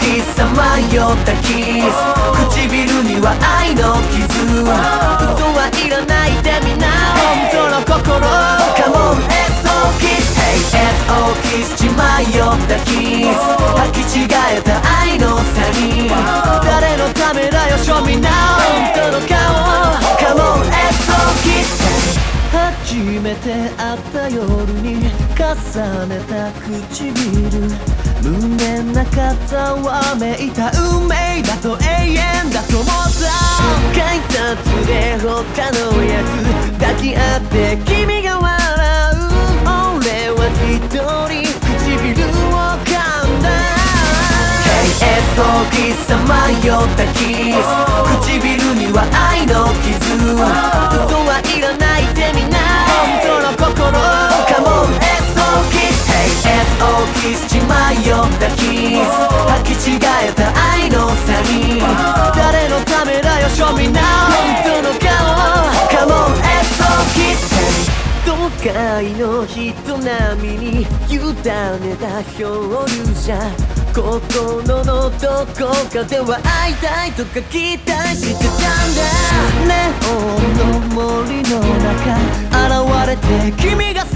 時さまよったキス。唇には愛の傷迷ったキス履き違えた愛の詐欺誰のためだよ Show me now 本当の顔 Come on SO kiss 初めて会った夜に重ねた唇。胸の中はめいた運命だと永遠だと思った。改札で他のやつ抱き合って君が笑う。俺は一人時さまよったキス唇には愛の傷嘘はいらないってみんな本当の心 Come on SO キス Hey SO キスったキス履き違えた愛の詐欺誰のためだよ Show me now 本当の顔 Come on SO キス都会の人並みに委ねた漂流者心のどこかでは会いたいとか期待してたんだ。ネオンの森の中現れて君が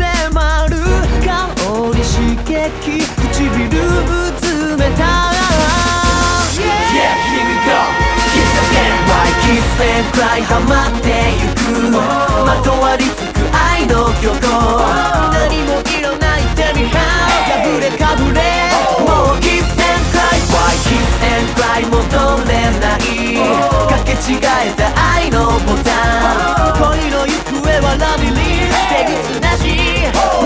cry 戻れないかけ違えた愛のボタン恋の行方はラビリン出口なし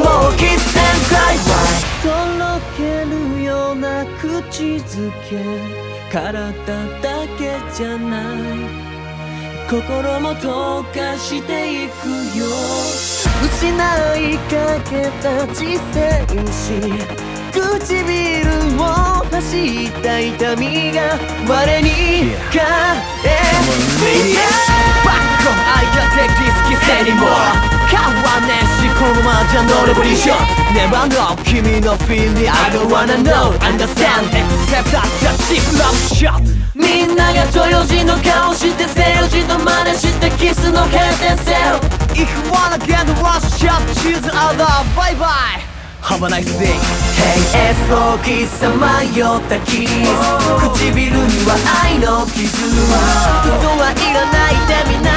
もう kiss and cry Why とろけるような口づけ体だけじゃない心も溶かしていくよ失いかけた自制心唇を走った痛みが我に変え Back on I can't take this kiss anymore 変わんねえしこのままじゃノレボリューション Never know 君の feeling I don't wanna know Understand Accept that just cheap love shot みんなが豊字の顔してセルジの真似してキスの変転セル If you wanna get the last shot choose other Bye bye Have a nice day. Hey SO キスさまよったキス唇には愛の傷。嘘はいらないでみんな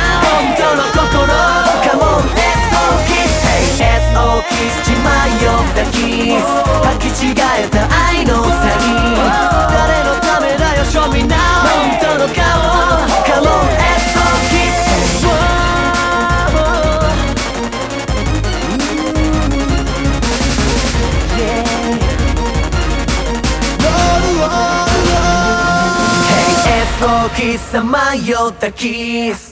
時さまよったキス。